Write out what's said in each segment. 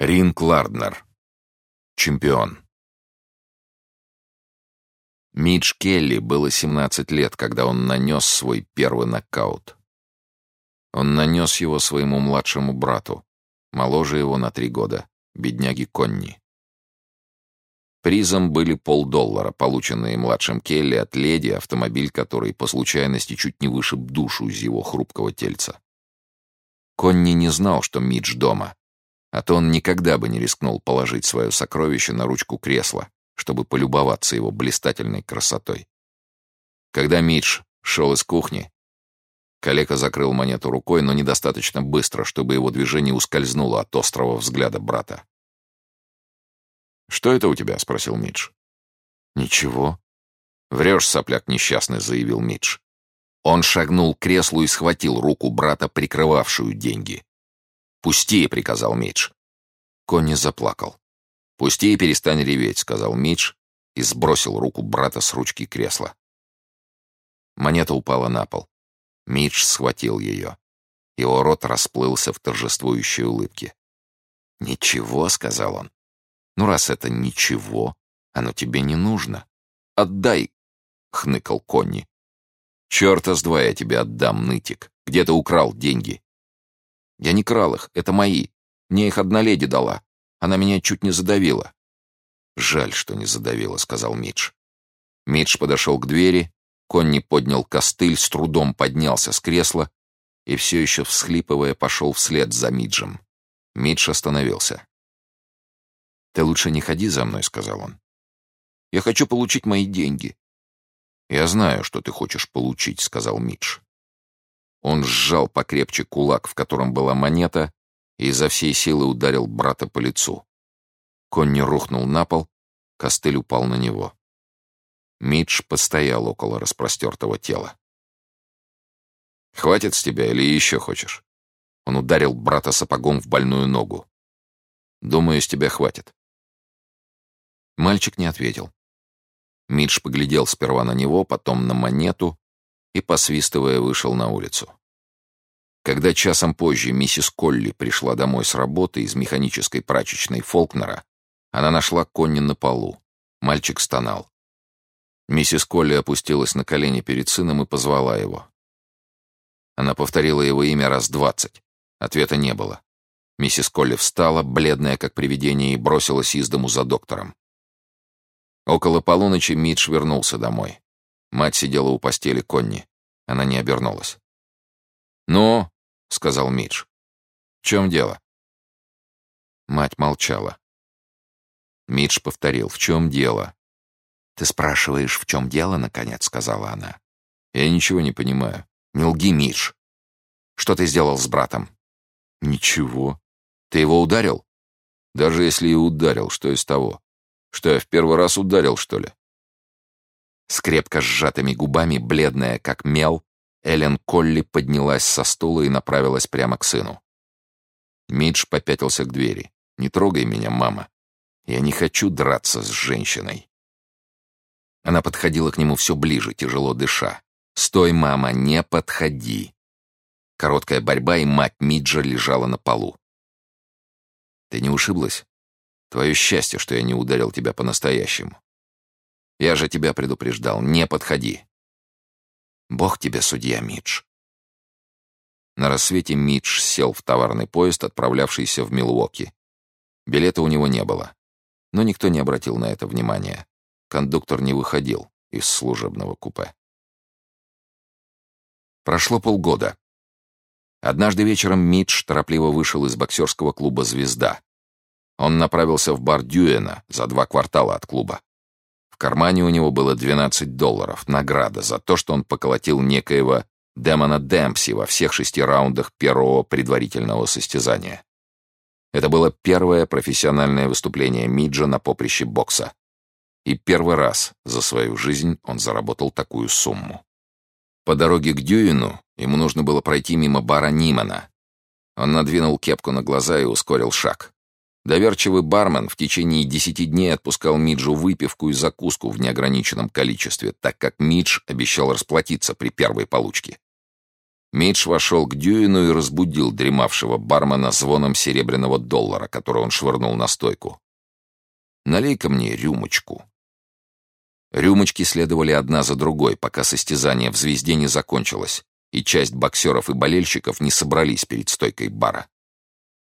Ринг Ларднер. Чемпион. Мидж Келли было 17 лет, когда он нанес свой первый нокаут. Он нанес его своему младшему брату, моложе его на три года, бедняги Конни. Призом были полдоллара, полученные младшим Келли от леди, автомобиль который по случайности чуть не вышиб душу из его хрупкого тельца. Конни не знал, что Мидж дома — а то он никогда бы не рискнул положить свое сокровище на ручку кресла, чтобы полюбоваться его блистательной красотой. Когда Мидж шел из кухни, Калека закрыл монету рукой, но недостаточно быстро, чтобы его движение ускользнуло от острого взгляда брата. «Что это у тебя?» — спросил Мидж. «Ничего». «Врешь, сопляк несчастный», — заявил Мидж. Он шагнул к креслу и схватил руку брата, прикрывавшую деньги. «Пусти!» — приказал Мидж. Конни заплакал. «Пусти и перестань реветь», — сказал Мидж и сбросил руку брата с ручки кресла. Монета упала на пол. Мидж схватил ее. Его рот расплылся в торжествующей улыбке. «Ничего», — сказал он. «Ну, раз это ничего, оно тебе не нужно. Отдай», — хныкал Конни. «Черта с два я тебе отдам, нытик. Где ты украл деньги?» Я не крал их, это мои. Мне их одна леди дала. Она меня чуть не задавила. Жаль, что не задавила, сказал Мидж. Мидж подошел к двери, Конни поднял костыль, с трудом поднялся с кресла и все еще всхлипывая пошел вслед за Миджем. Мидж остановился. «Ты лучше не ходи за мной», — сказал он. «Я хочу получить мои деньги». «Я знаю, что ты хочешь получить», — сказал Мидж. Он сжал покрепче кулак, в котором была монета, и изо всей силы ударил брата по лицу. Конни рухнул на пол, костыль упал на него. Мидж постоял около распростертого тела. «Хватит с тебя или еще хочешь?» Он ударил брата сапогом в больную ногу. «Думаю, с тебя хватит». Мальчик не ответил. Мидж поглядел сперва на него, потом на монету, и, посвистывая, вышел на улицу. Когда часом позже миссис Колли пришла домой с работы из механической прачечной Фолкнера, она нашла Конни на полу. Мальчик стонал. Миссис Колли опустилась на колени перед сыном и позвала его. Она повторила его имя раз двадцать. Ответа не было. Миссис Колли встала, бледная как привидение, и бросилась из дому за доктором. Около полуночи Мидж вернулся домой. Мать сидела у постели Конни. Она не обернулась. «Ну?» — сказал Мидж. «В чем дело?» Мать молчала. Мидж повторил. «В чем дело?» «Ты спрашиваешь, в чем дело?» — наконец сказала она. «Я ничего не понимаю. Не лги, Мидж. Что ты сделал с братом?» «Ничего. Ты его ударил?» «Даже если и ударил, что из того? Что, я в первый раз ударил, что ли?» С крепко сжатыми губами, бледная как мел, Эллен Колли поднялась со стула и направилась прямо к сыну. Мидж попятился к двери. «Не трогай меня, мама. Я не хочу драться с женщиной». Она подходила к нему все ближе, тяжело дыша. «Стой, мама, не подходи!» Короткая борьба, и мать Миджа лежала на полу. «Ты не ушиблась? Твое счастье, что я не ударил тебя по-настоящему. Я же тебя предупреждал, не подходи. Бог тебе судья, Мидж. На рассвете Мидж сел в товарный поезд, отправлявшийся в Милуоки. Билета у него не было. Но никто не обратил на это внимания. Кондуктор не выходил из служебного купе. Прошло полгода. Однажды вечером Мидж торопливо вышел из боксерского клуба «Звезда». Он направился в бар Дюэна за два квартала от клуба кармане у него было 12 долларов, награда за то, что он поколотил некоего Демона Демпси во всех шести раундах первого предварительного состязания. Это было первое профессиональное выступление Миджа на поприще бокса. И первый раз за свою жизнь он заработал такую сумму. По дороге к Дюину ему нужно было пройти мимо бара Нимана. Он надвинул кепку на глаза и ускорил шаг. Доверчивый бармен в течение десяти дней отпускал Миджу выпивку и закуску в неограниченном количестве, так как Мидж обещал расплатиться при первой получке. Митч вошел к Дюину и разбудил дремавшего бармена звоном серебряного доллара, который он швырнул на стойку. «Налей-ка мне рюмочку». Рюмочки следовали одна за другой, пока состязание в «Звезде» не закончилось, и часть боксеров и болельщиков не собрались перед стойкой бара.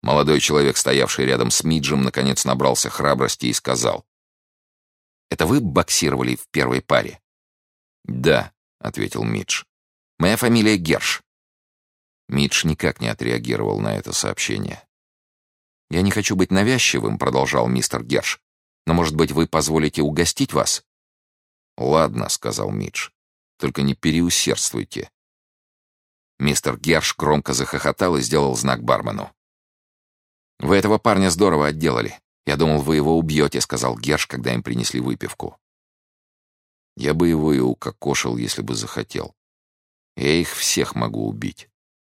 Молодой человек, стоявший рядом с Миджем, наконец набрался храбрости и сказал. «Это вы боксировали в первой паре?» «Да», — ответил Мидж. «Моя фамилия Герш». Мидж никак не отреагировал на это сообщение. «Я не хочу быть навязчивым», — продолжал мистер Герш. «Но, может быть, вы позволите угостить вас?» «Ладно», — сказал Мидж. «Только не переусердствуйте». Мистер Герш громко захохотал и сделал знак бармену. «Вы этого парня здорово отделали. Я думал, вы его убьете», — сказал Герш, когда им принесли выпивку. «Я бы его и укокошил, если бы захотел. Я их всех могу убить».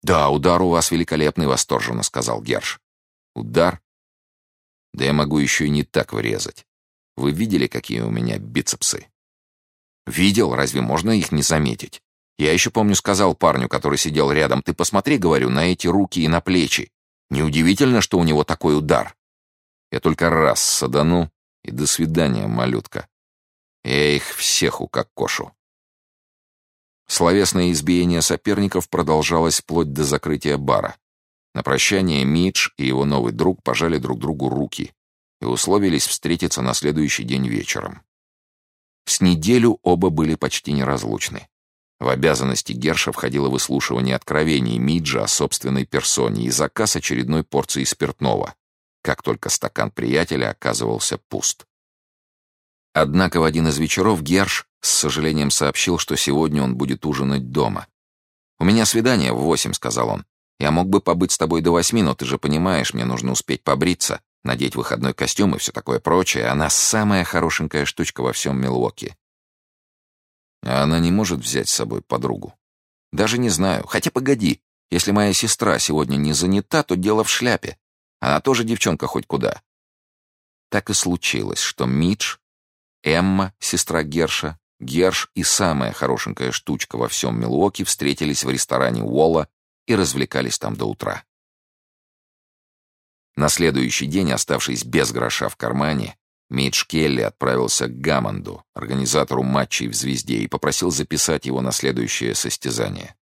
«Да, удар у вас великолепный», — восторженно сказал Герш. «Удар? Да я могу еще и не так врезать. Вы видели, какие у меня бицепсы?» «Видел, разве можно их не заметить? Я еще помню, сказал парню, который сидел рядом, ты посмотри, говорю, на эти руки и на плечи. Неудивительно, что у него такой удар. Я только раз садану, и до свидания, малютка. Я их всех укокошу». Словесное избиение соперников продолжалось вплоть до закрытия бара. На прощание Мидж и его новый друг пожали друг другу руки и условились встретиться на следующий день вечером. С неделю оба были почти неразлучны. В обязанности Герша входило выслушивание откровений Миджа о собственной персоне и заказ очередной порции спиртного, как только стакан приятеля оказывался пуст. Однако в один из вечеров Герш с сожалением сообщил, что сегодня он будет ужинать дома. «У меня свидание в восемь», — сказал он. «Я мог бы побыть с тобой до восьми, но ты же понимаешь, мне нужно успеть побриться, надеть выходной костюм и все такое прочее. Она самая хорошенькая штучка во всем Милуоке». А она не может взять с собой подругу. Даже не знаю. Хотя погоди, если моя сестра сегодня не занята, то дело в шляпе. Она тоже девчонка хоть куда. Так и случилось, что Мидж, Эмма, сестра Герша, Герш и самая хорошенькая штучка во всем Милуоке встретились в ресторане Уолла и развлекались там до утра. На следующий день, оставшись без гроша в кармане, Мидж Келли отправился к Гаммонду, организатору матчей в «Звезде», и попросил записать его на следующее состязание.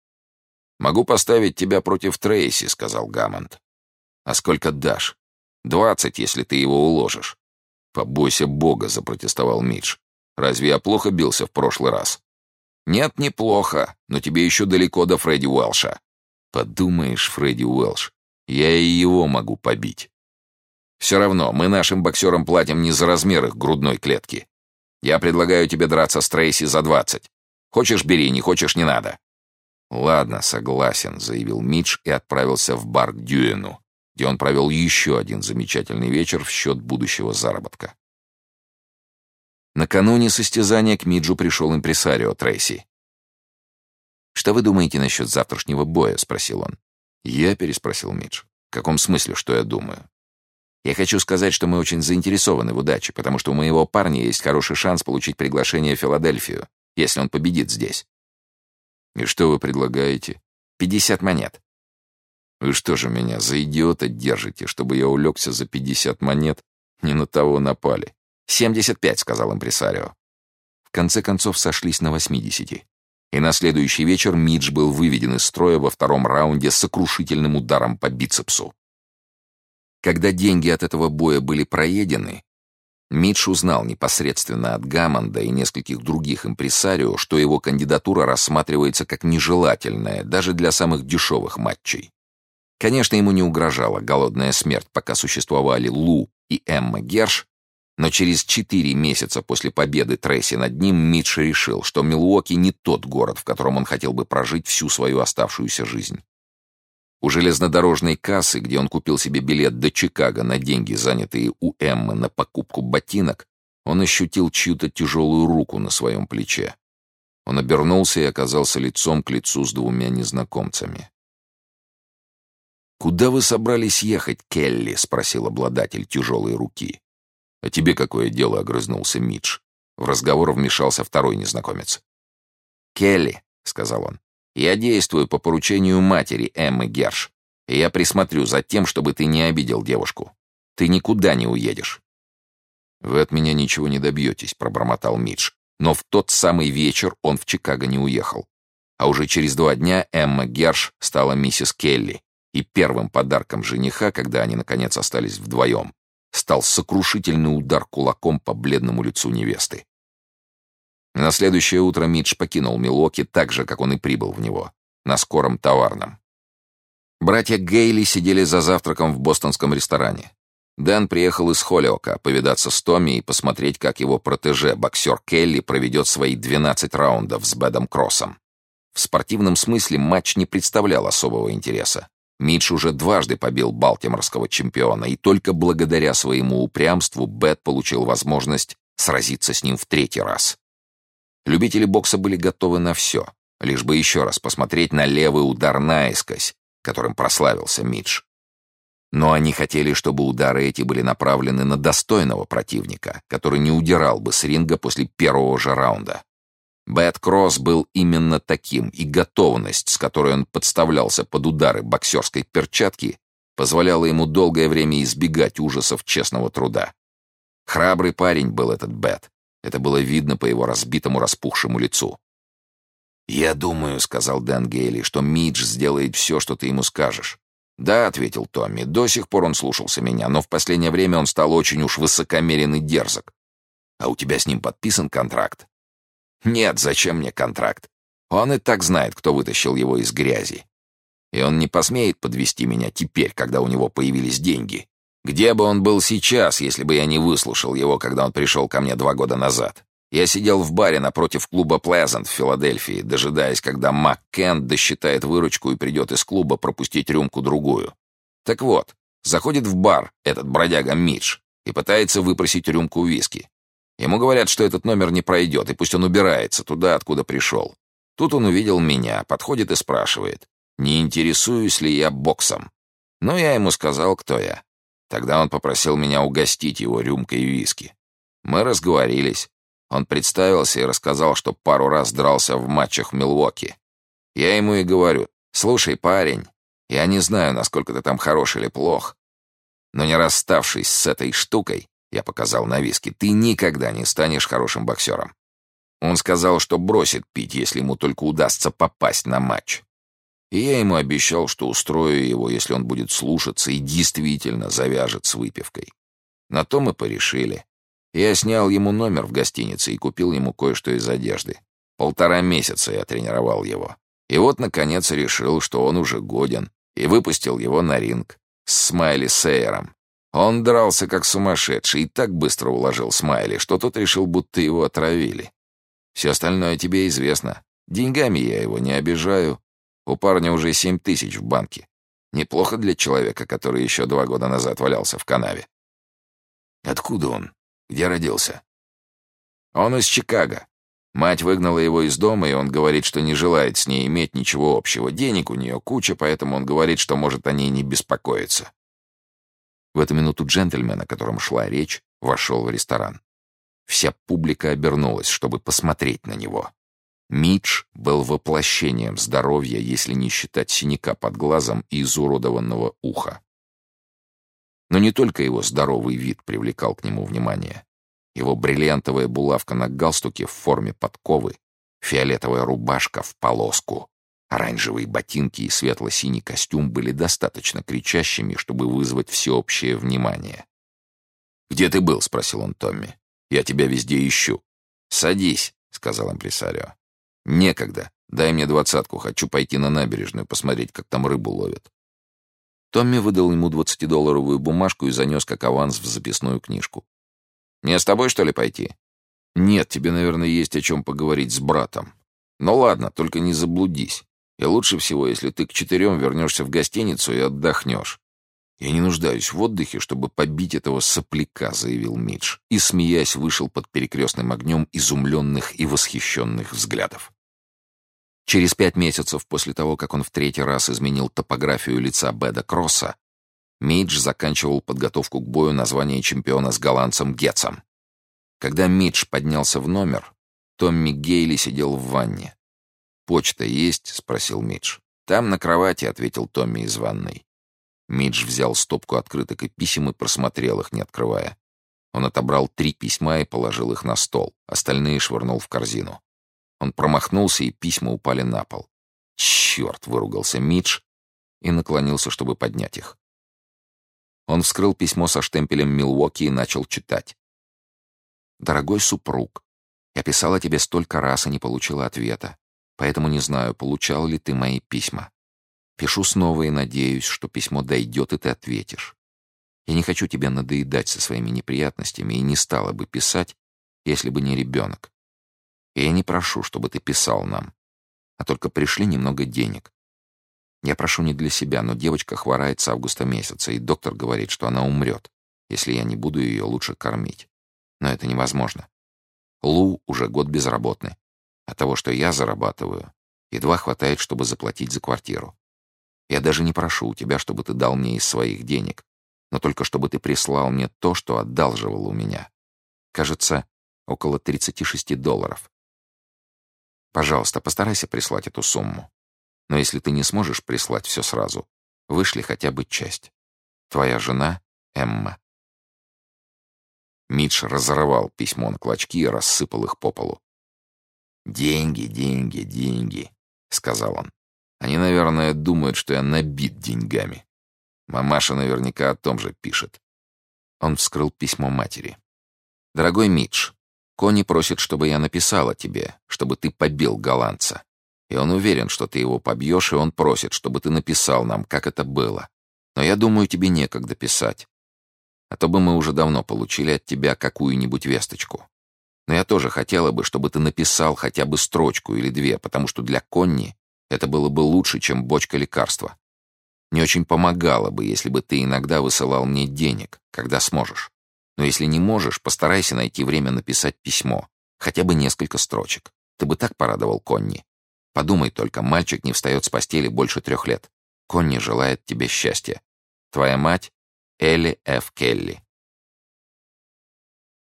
«Могу поставить тебя против Трейси», — сказал Гаммонд. «А сколько дашь?» «Двадцать, если ты его уложишь». «Побойся Бога», — запротестовал Мидж. Разве я плохо бился в прошлый раз? Нет, неплохо, но тебе еще далеко до Фредди Уэлша. Подумаешь, Фредди Уэлш, я и его могу побить. Все равно, мы нашим боксерам платим не за размер их грудной клетки. Я предлагаю тебе драться с Трейси за двадцать. Хочешь — бери, не хочешь — не надо. «Ладно, согласен», — заявил Мидж и отправился в бар к Дюэну, где он провел еще один замечательный вечер в счет будущего заработка. Накануне состязания к Миджу пришел импресарио Трейси. «Что вы думаете насчет завтрашнего боя?» — спросил он. «Я?» — переспросил Мидж. «В каком смысле, что я думаю?» «Я хочу сказать, что мы очень заинтересованы в удаче, потому что у моего парня есть хороший шанс получить приглашение в Филадельфию, если он победит здесь». «И что вы предлагаете?» «Пятьдесят монет». «Вы что же меня за идиота держите, чтобы я улегся за пятьдесят монет? Не на того напали». «Семьдесят пять», — сказал импресарио. В конце концов сошлись на восьмидесяти. И на следующий вечер Мидж был выведен из строя во втором раунде сокрушительным ударом по бицепсу. Когда деньги от этого боя были проедены, Мидж узнал непосредственно от Гаммонда и нескольких других импресарио, что его кандидатура рассматривается как нежелательная даже для самых дешевых матчей. Конечно, ему не угрожала голодная смерть, пока существовали Лу и Эмма Герш, но через четыре месяца после победы Трейси над ним Митч решил, что Милуоки не тот город, в котором он хотел бы прожить всю свою оставшуюся жизнь. У железнодорожной кассы, где он купил себе билет до Чикаго на деньги, занятые у Эммы на покупку ботинок, он ощутил чью-то тяжелую руку на своем плече. Он обернулся и оказался лицом к лицу с двумя незнакомцами. «Куда вы собрались ехать, Келли?» — спросил обладатель тяжелой руки. «А тебе какое дело?» — огрызнулся Мидж. В разговор вмешался второй незнакомец. «Келли», — сказал он, Я действую по поручению матери Эммы Герш, и я присмотрю за тем, чтобы ты не обидел девушку. Ты никуда не уедешь». «Вы от меня ничего не добьетесь», — пробормотал Мидж. Но в тот самый вечер он в Чикаго не уехал. А уже через два дня Эмма Герш стала миссис Келли, и первым подарком жениха, когда они, наконец, остались вдвоем, стал сокрушительный удар кулаком по бледному лицу невесты. На следующее утро Мидж покинул Милоки так же, как он и прибыл в него, на скором товарном. Братья Гейли сидели за завтраком в бостонском ресторане. Дэн приехал из Холлиока повидаться с Томми и посмотреть, как его протеже, боксер Келли, проведет свои 12 раундов с Бэдом Кроссом. В спортивном смысле матч не представлял особого интереса. Мидж уже дважды побил балтиморского чемпиона, и только благодаря своему упрямству Бет получил возможность сразиться с ним в третий раз. Любители бокса были готовы на все, лишь бы еще раз посмотреть на левый удар наискось, которым прославился Мидж. Но они хотели, чтобы удары эти были направлены на достойного противника, который не удирал бы с ринга после первого же раунда. Бэт Кросс был именно таким, и готовность, с которой он подставлялся под удары боксерской перчатки, позволяла ему долгое время избегать ужасов честного труда. Храбрый парень был этот Бэт. Это было видно по его разбитому распухшему лицу. «Я думаю», — сказал Дэн Гейли, — «что Мидж сделает все, что ты ему скажешь». «Да», — ответил Томми, — «до сих пор он слушался меня, но в последнее время он стал очень уж высокомерен и дерзок. А у тебя с ним подписан контракт?» Нет, зачем мне контракт? Он и так знает, кто вытащил его из грязи. И он не посмеет подвести меня теперь, когда у него появились деньги. Где бы он был сейчас, если бы я не выслушал его, когда он пришел ко мне два года назад? Я сидел в баре напротив клуба Плезант в Филадельфии, дожидаясь, когда Мак Кент досчитает выручку и придет из клуба пропустить рюмку-другую. Так вот, заходит в бар этот бродяга Мидж и пытается выпросить рюмку виски. Ему говорят, что этот номер не пройдет, и пусть он убирается туда, откуда пришел. Тут он увидел меня, подходит и спрашивает, не интересуюсь ли я боксом. Ну, я ему сказал, кто я. Тогда он попросил меня угостить его рюмкой виски. Мы разговорились. Он представился и рассказал, что пару раз дрался в матчах в Милуоки. Я ему и говорю, «Слушай, парень, я не знаю, насколько ты там хорош или плох, но не расставшись с этой штукой, я показал на виски. Ты никогда не станешь хорошим боксером. Он сказал, что бросит пить, если ему только удастся попасть на матч. И я ему обещал, что устрою его, если он будет слушаться и действительно завяжет с выпивкой. На то мы порешили. Я снял ему номер в гостинице и купил ему кое-что из одежды. Полтора месяца я тренировал его. И вот, наконец, решил, что он уже годен, и выпустил его на ринг с Смайли Сейером, он дрался как сумасшедший и так быстро уложил Смайли, что тот решил, будто его отравили. Все остальное тебе известно. Деньгами я его не обижаю. У парня уже семь тысяч в банке. Неплохо для человека, который еще два года назад валялся в канаве. Откуда он? Где родился? Он из Чикаго. Мать выгнала его из дома, и он говорит, что не желает с ней иметь ничего общего. Денег у нее куча, поэтому он говорит, что может о ней не беспокоиться. В эту минуту джентльмен, о котором шла речь, вошел в ресторан. Вся публика обернулась, чтобы посмотреть на него. Мидж был воплощением здоровья, если не считать синяка под глазом и изуродованного уха. Но не только его здоровый вид привлекал к нему внимание. Его бриллиантовая булавка на галстуке в форме подковы, фиолетовая рубашка в полоску, Оранжевые ботинки и светло-синий костюм были достаточно кричащими, чтобы вызвать всеобщее внимание. «Где ты был?» — спросил он Томми. «Я тебя везде ищу». «Садись», — сказал импресарио. «Некогда. Дай мне двадцатку. Хочу пойти на набережную, посмотреть, как там рыбу ловят». Томми выдал ему двадцатидолларовую бумажку и занес как аванс в записную книжку. «Мне с тобой, что ли, пойти?» «Нет, тебе, наверное, есть о чем поговорить с братом. Ну ладно, только не заблудись. И лучше всего, если ты к четырем вернешься в гостиницу и отдохнешь. «Я не нуждаюсь в отдыхе, чтобы побить этого сопляка», — заявил Мидж, и, смеясь, вышел под перекрестным огнем изумленных и восхищенных взглядов. Через пять месяцев после того, как он в третий раз изменил топографию лица Беда Кросса, Мидж заканчивал подготовку к бою на звание чемпиона с голландцем Гетцем. Когда Мидж поднялся в номер, Томми Гейли сидел в ванне. «Почта есть?» — спросил Мидж. «Там на кровати», — ответил Томми из ванной. Мидж взял стопку открыток и писем и просмотрел их, не открывая. Он отобрал три письма и положил их на стол, остальные швырнул в корзину. Он промахнулся, и письма упали на пол. «Черт!» — выругался Мидж и наклонился, чтобы поднять их. Он вскрыл письмо со штемпелем Милуоки и начал читать. «Дорогой супруг, я писала тебе столько раз и не получила ответа, поэтому не знаю, получал ли ты мои письма. Пишу снова и надеюсь, что письмо дойдет, и ты ответишь. Я не хочу тебя надоедать со своими неприятностями и не стала бы писать, если бы не ребенок. И я не прошу, чтобы ты писал нам, а только пришли немного денег. Я прошу не для себя, но девочка хворает с августа месяца, и доктор говорит, что она умрет, если я не буду ее лучше кормить. Но это невозможно. Лу уже год безработный. А того, что я зарабатываю, едва хватает, чтобы заплатить за квартиру. Я даже не прошу у тебя, чтобы ты дал мне из своих денег, но только чтобы ты прислал мне то, что одалживал у меня. Кажется, около 36 долларов. Пожалуйста, постарайся прислать эту сумму. Но если ты не сможешь прислать все сразу, вышли хотя бы часть. Твоя жена Эмма. Митч разорвал письмо на клочки и рассыпал их по полу. «Деньги, деньги, деньги», — сказал он. «Они, наверное, думают, что я набит деньгами. Мамаша наверняка о том же пишет». Он вскрыл письмо матери. «Дорогой Митч, Кони просит, чтобы я написала тебе, чтобы ты побил голландца. И он уверен, что ты его побьешь, и он просит, чтобы ты написал нам, как это было. Но я думаю, тебе некогда писать. А то бы мы уже давно получили от тебя какую-нибудь весточку. Но я тоже хотела бы, чтобы ты написал хотя бы строчку или две, потому что для Конни это было бы лучше, чем бочка лекарства. Не очень помогало бы, если бы ты иногда высылал мне денег, когда сможешь. Но если не можешь, постарайся найти время написать письмо, хотя бы несколько строчек. Ты бы так порадовал Конни. Подумай только, мальчик не встает с постели больше трех лет. Конни желает тебе счастья. Твоя мать — Элли Ф. Келли.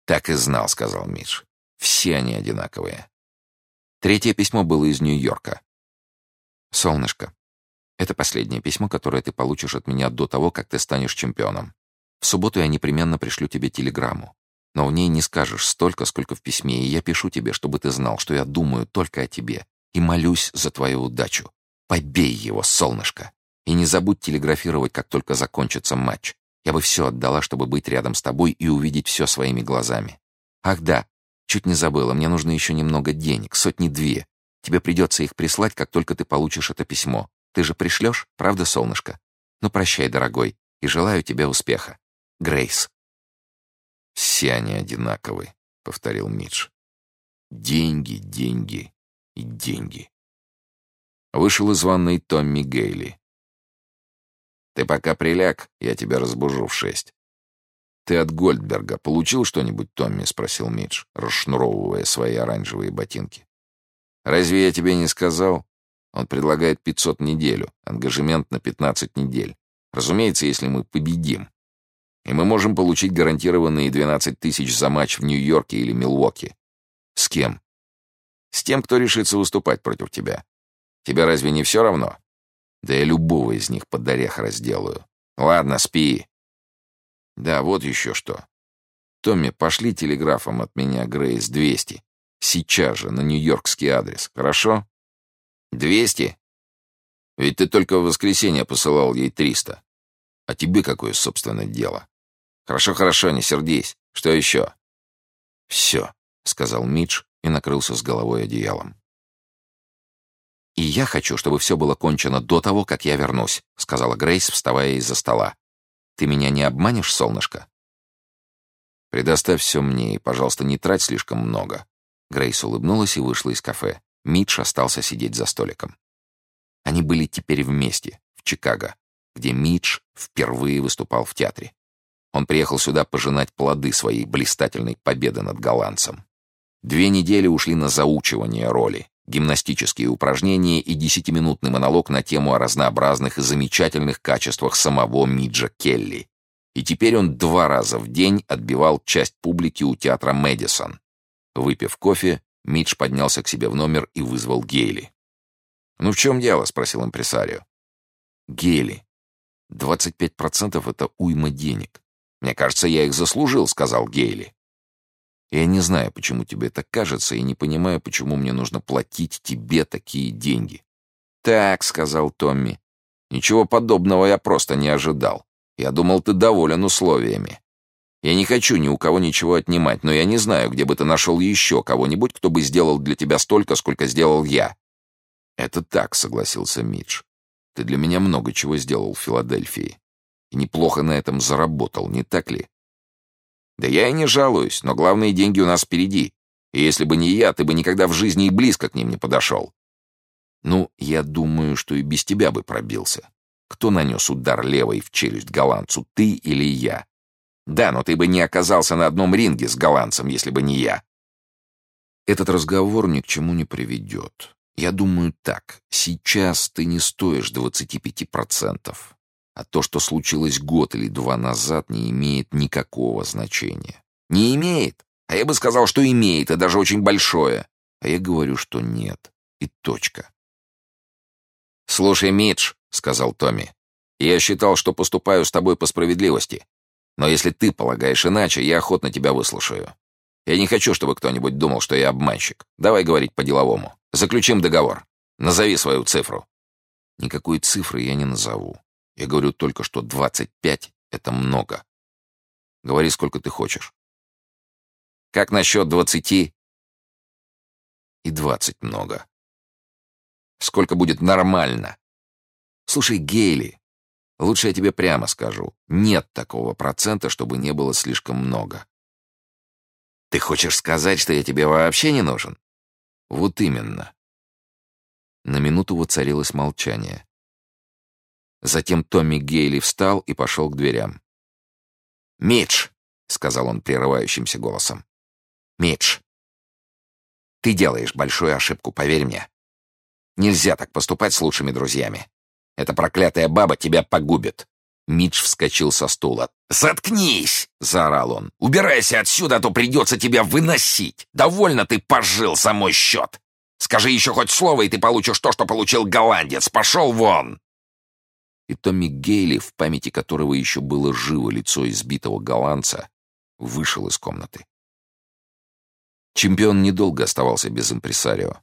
«Так и знал», — сказал Мидж. «Все они одинаковые». Третье письмо было из Нью-Йорка. «Солнышко, это последнее письмо, которое ты получишь от меня до того, как ты станешь чемпионом. В субботу я непременно пришлю тебе телеграмму. Но в ней не скажешь столько, сколько в письме, и я пишу тебе, чтобы ты знал, что я думаю только о тебе и молюсь за твою удачу. Побей его, солнышко. И не забудь телеграфировать, как только закончится матч. Я бы все отдала, чтобы быть рядом с тобой и увидеть все своими глазами. Ах да, чуть не забыла, мне нужно еще немного денег, сотни-две. Тебе придется их прислать, как только ты получишь это письмо. Ты же пришлешь, правда, солнышко? Ну, прощай, дорогой, и желаю тебе успеха. Грейс. «Все они одинаковы», — повторил Мидж. «Деньги, деньги и деньги». Вышел из ванной Томми Гейли. «Ты пока приляг, я тебя разбужу в шесть». «Ты от Гольдберга получил что-нибудь, Томми?» — спросил Мидж, расшнуровывая свои оранжевые ботинки. «Разве я тебе не сказал? Он предлагает 500 в неделю, ангажемент на 15 недель. Разумеется, если мы победим и мы можем получить гарантированные 12 тысяч за матч в Нью-Йорке или Милуоки. С кем? С тем, кто решится выступать против тебя. Тебе разве не все равно? Да я любого из них под орех разделаю. Ладно, спи. Да, вот еще что. Томми, пошли телеграфом от меня Грейс 200. Сейчас же, на нью-йоркский адрес, хорошо? 200? Ведь ты только в воскресенье посылал ей 300. А тебе какое, собственно, дело? Хорошо, хорошо, не сердись. Что еще? Все, сказал Мидж и накрылся с головой одеялом. «И я хочу, чтобы все было кончено до того, как я вернусь», — сказала Грейс, вставая из-за стола. «Ты меня не обманешь, солнышко?» «Предоставь все мне и, пожалуйста, не трать слишком много». Грейс улыбнулась и вышла из кафе. Мидж остался сидеть за столиком. Они были теперь вместе, в Чикаго, где Мидж впервые выступал в театре. Он приехал сюда пожинать плоды своей блистательной победы над голландцем. Две недели ушли на заучивание роли, гимнастические упражнения и десятиминутный монолог на тему о разнообразных и замечательных качествах самого Миджа Келли. И теперь он два раза в день отбивал часть публики у театра Мэдисон. Выпив кофе, Мидж поднялся к себе в номер и вызвал Гейли. «Ну в чем дело?» — спросил импресарио. «Гели. 25% — это уйма денег. Мне кажется, я их заслужил», — сказал Гейли. «Я не знаю, почему тебе это кажется, и не понимаю, почему мне нужно платить тебе такие деньги». «Так», — сказал Томми. «Ничего подобного я просто не ожидал. Я думал, ты доволен условиями. Я не хочу ни у кого ничего отнимать, но я не знаю, где бы ты нашел еще кого-нибудь, кто бы сделал для тебя столько, сколько сделал я». «Это так», — согласился Мидж. «Ты для меня много чего сделал в Филадельфии. И неплохо на этом заработал, не так ли?» «Да я и не жалуюсь, но главные деньги у нас впереди. И если бы не я, ты бы никогда в жизни и близко к ним не подошел». «Ну, я думаю, что и без тебя бы пробился. Кто нанес удар левой в челюсть голландцу, ты или я?» Да, но ты бы не оказался на одном ринге с голландцем, если бы не я. Этот разговор ни к чему не приведет. Я думаю так. Сейчас ты не стоишь 25%. А то, что случилось год или два назад, не имеет никакого значения. Не имеет? А я бы сказал, что имеет, и даже очень большое. А я говорю, что нет. И точка. «Слушай, Мидж», — сказал Томми, — «я считал, что поступаю с тобой по справедливости. Но если ты полагаешь иначе, я охотно тебя выслушаю. Я не хочу, чтобы кто-нибудь думал, что я обманщик. Давай говорить по-деловому. Заключим договор. Назови свою цифру. Никакой цифры я не назову. Я говорю только, что 25 — это много. Говори, сколько ты хочешь. Как насчет 20? И 20 много. Сколько будет нормально? Слушай, Гейли, Лучше я тебе прямо скажу. Нет такого процента, чтобы не было слишком много. Ты хочешь сказать, что я тебе вообще не нужен? Вот именно. На минуту воцарилось молчание. Затем Томми Гейли встал и пошел к дверям. «Мидж!» — сказал он прерывающимся голосом. «Мидж, ты делаешь большую ошибку, поверь мне. Нельзя так поступать с лучшими друзьями. Эта проклятая баба тебя погубит. Мидж вскочил со стула. «Заткнись!» — заорал он. «Убирайся отсюда, а то придется тебя выносить! Довольно ты пожил за мой счет! Скажи еще хоть слово, и ты получишь то, что получил голландец! Пошел вон!» И Томми Гейли, в памяти которого еще было живо лицо избитого голландца, вышел из комнаты. Чемпион недолго оставался без импресарио.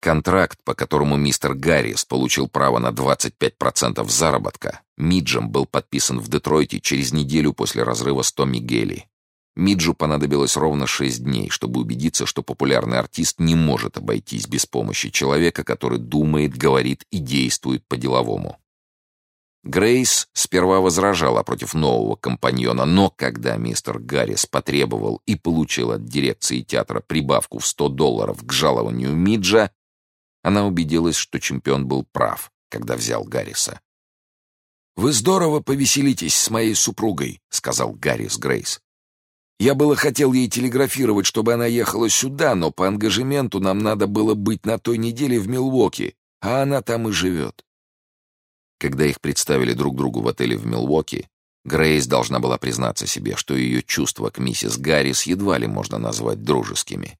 Контракт, по которому мистер Гаррис получил право на 25% заработка, Миджем был подписан в Детройте через неделю после разрыва с Томми Гелли. Миджу понадобилось ровно шесть дней, чтобы убедиться, что популярный артист не может обойтись без помощи человека, который думает, говорит и действует по-деловому. Грейс сперва возражала против нового компаньона, но когда мистер Гаррис потребовал и получил от дирекции театра прибавку в 100 долларов к жалованию Миджа, она убедилась, что чемпион был прав, когда взял Гарриса. «Вы здорово повеселитесь с моей супругой», — сказал Гаррис Грейс. «Я было хотел ей телеграфировать, чтобы она ехала сюда, но по ангажементу нам надо было быть на той неделе в Милуоки, а она там и живет». Когда их представили друг другу в отеле в Милуоки, Грейс должна была признаться себе, что ее чувства к миссис Гаррис едва ли можно назвать дружескими.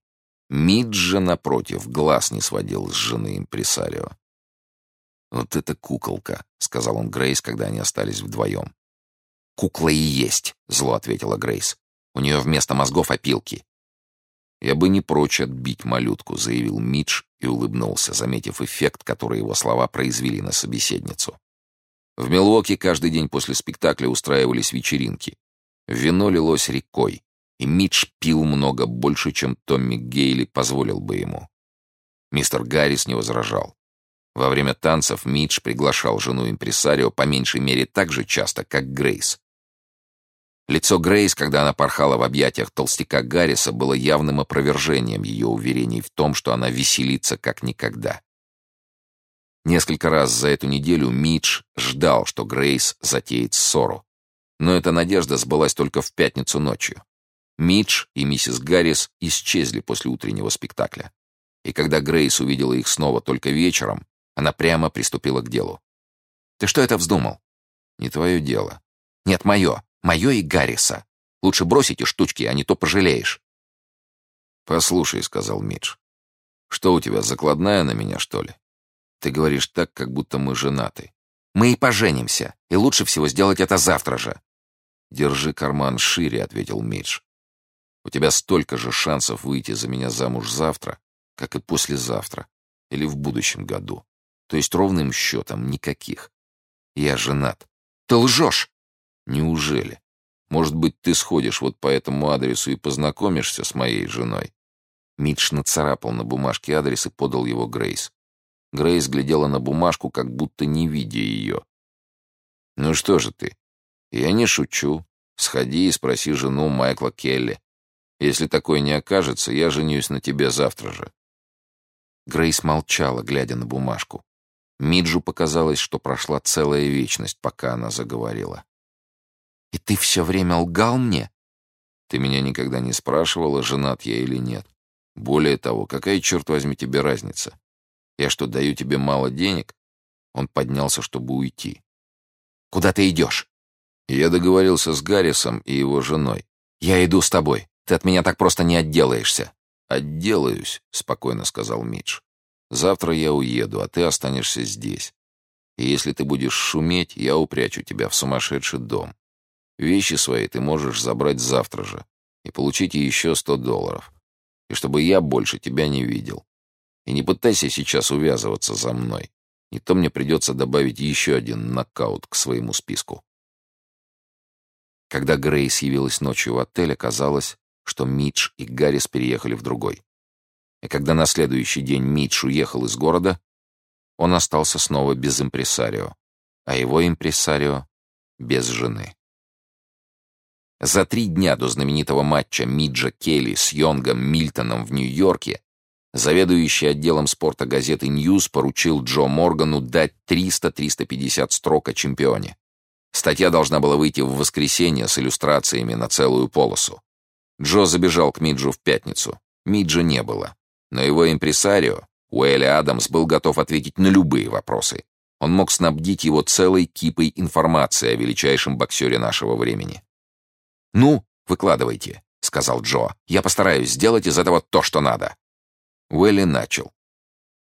Миджа, напротив, глаз не сводил с жены импресарио. «Вот это куколка», — сказал он Грейс, когда они остались вдвоем. «Кукла и есть», — зло ответила Грейс. «У нее вместо мозгов опилки». «Я бы не прочь отбить малютку», — заявил Мидж и улыбнулся, заметив эффект, который его слова произвели на собеседницу. В Милуоке каждый день после спектакля устраивались вечеринки. Вино лилось рекой и Мидж пил много больше, чем Томми Гейли позволил бы ему. Мистер Гаррис не возражал. Во время танцев Мидж приглашал жену импресарио по меньшей мере так же часто, как Грейс. Лицо Грейс, когда она порхала в объятиях толстяка Гарриса, было явным опровержением ее уверений в том, что она веселится как никогда. Несколько раз за эту неделю Мидж ждал, что Грейс затеет ссору. Но эта надежда сбылась только в пятницу ночью. Мидж и миссис Гаррис исчезли после утреннего спектакля. И когда Грейс увидела их снова только вечером, она прямо приступила к делу. «Ты что это вздумал?» «Не твое дело». «Нет, мое. Мое и Гарриса. Лучше бросите штучки, а не то пожалеешь». «Послушай», — сказал Мидж, — «что у тебя, закладная на меня, что ли?» Ты говоришь так, как будто мы женаты. Мы и поженимся, и лучше всего сделать это завтра же. Держи карман шире, ответил Мидж. У тебя столько же шансов выйти за меня замуж завтра, как и послезавтра, или в будущем году. То есть ровным счетом никаких. Я женат. Ты лжешь! Неужели? Может быть, ты сходишь вот по этому адресу и познакомишься с моей женой? Мидж нацарапал на бумажке адрес и подал его Грейс. Грейс глядела на бумажку, как будто не видя ее. «Ну что же ты? Я не шучу. Сходи и спроси жену Майкла Келли. Если такой не окажется, я женюсь на тебе завтра же». Грейс молчала, глядя на бумажку. Миджу показалось, что прошла целая вечность, пока она заговорила. «И ты все время лгал мне?» «Ты меня никогда не спрашивала, женат я или нет. Более того, какая, черт возьми, тебе разница? Я что, даю тебе мало денег?» Он поднялся, чтобы уйти. «Куда ты идешь?» Я договорился с Гаррисом и его женой. «Я иду с тобой. Ты от меня так просто не отделаешься». «Отделаюсь», — спокойно сказал Мидж. «Завтра я уеду, а ты останешься здесь. И если ты будешь шуметь, я упрячу тебя в сумасшедший дом. Вещи свои ты можешь забрать завтра же и получить еще сто долларов и чтобы я больше тебя не видел. И не пытайся сейчас увязываться за мной. Не то мне придется добавить еще один нокаут к своему списку. Когда Грейс явилась ночью в отель, оказалось, что Мидж и Гаррис переехали в другой. И когда на следующий день Мидж уехал из города, он остался снова без импресарио, а его импресарио — без жены. За три дня до знаменитого матча Миджа Келли с Йонгом Мильтоном в Нью-Йорке заведующий отделом спорта газеты «Ньюс» поручил Джо Моргану дать 300-350 строк о чемпионе. Статья должна была выйти в воскресенье с иллюстрациями на целую полосу. Джо забежал к Миджу в пятницу. Миджа не было. Но его импресарио, Уэлли Адамс, был готов ответить на любые вопросы. Он мог снабдить его целой кипой информации о величайшем боксере нашего времени. «Ну, выкладывайте», — сказал Джо. «Я постараюсь сделать из этого то, что надо». Уэлли начал.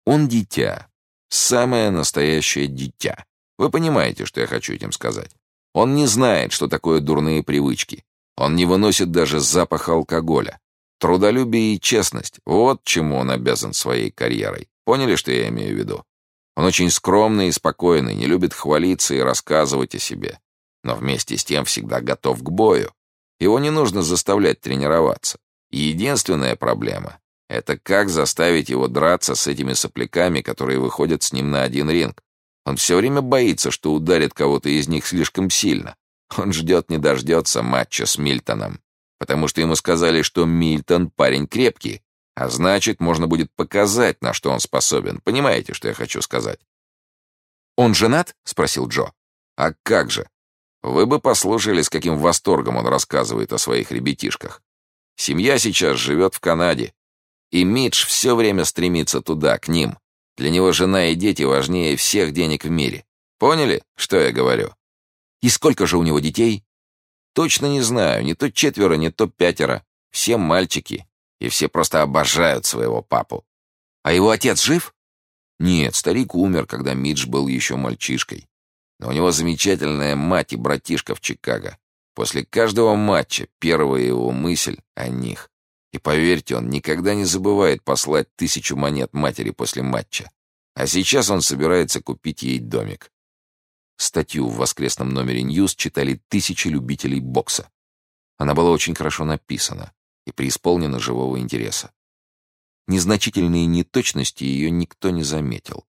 «Он дитя. Самое настоящее дитя. Вы понимаете, что я хочу этим сказать? Он не знает, что такое дурные привычки. Он не выносит даже запаха алкоголя. Трудолюбие и честность — вот чему он обязан своей карьерой. Поняли, что я имею в виду? Он очень скромный и спокойный, не любит хвалиться и рассказывать о себе, но вместе с тем всегда готов к бою. Его не нужно заставлять тренироваться. Единственная проблема — это как заставить его драться с этими сопляками, которые выходят с ним на один ринг. Он все время боится, что ударит кого-то из них слишком сильно. Он ждет не дождется матча с Мильтоном, потому что ему сказали, что Мильтон парень крепкий, а значит, можно будет показать, на что он способен. Понимаете, что я хочу сказать? «Он женат?» — спросил Джо. «А как же? Вы бы послушали, с каким восторгом он рассказывает о своих ребятишках. Семья сейчас живет в Канаде, и Мидж все время стремится туда, к ним. Для него жена и дети важнее всех денег в мире. Поняли, что я говорю? И сколько же у него детей? Точно не знаю, не то четверо, не то пятеро. Все мальчики, и все просто обожают своего папу. А его отец жив? Нет, старик умер, когда Мидж был еще мальчишкой. Но у него замечательная мать и братишка в Чикаго. После каждого матча первая его мысль о них. И поверьте, он никогда не забывает послать тысячу монет матери после матча. А сейчас он собирается купить ей домик. Статью в воскресном номере «Ньюс» читали тысячи любителей бокса. Она была очень хорошо написана и преисполнена живого интереса. Незначительные неточности ее никто не заметил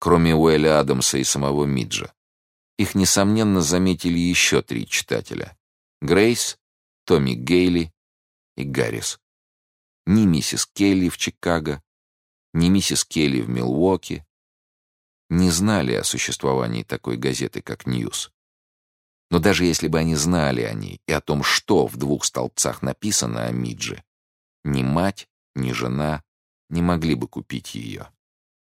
кроме Уэлли Адамса и самого Миджа. Их, несомненно, заметили еще три читателя. Грейс, Томми Гейли и Гаррис. Ни миссис Келли в Чикаго, ни миссис Келли в Милуоке не знали о существовании такой газеты, как «Ньюс». Но даже если бы они знали о ней и о том, что в двух столбцах написано о Мидже, ни мать, ни жена не могли бы купить ее.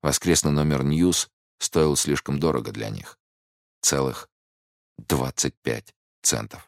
Воскресный номер «Ньюс» стоил слишком дорого для них. Целых 25 центов.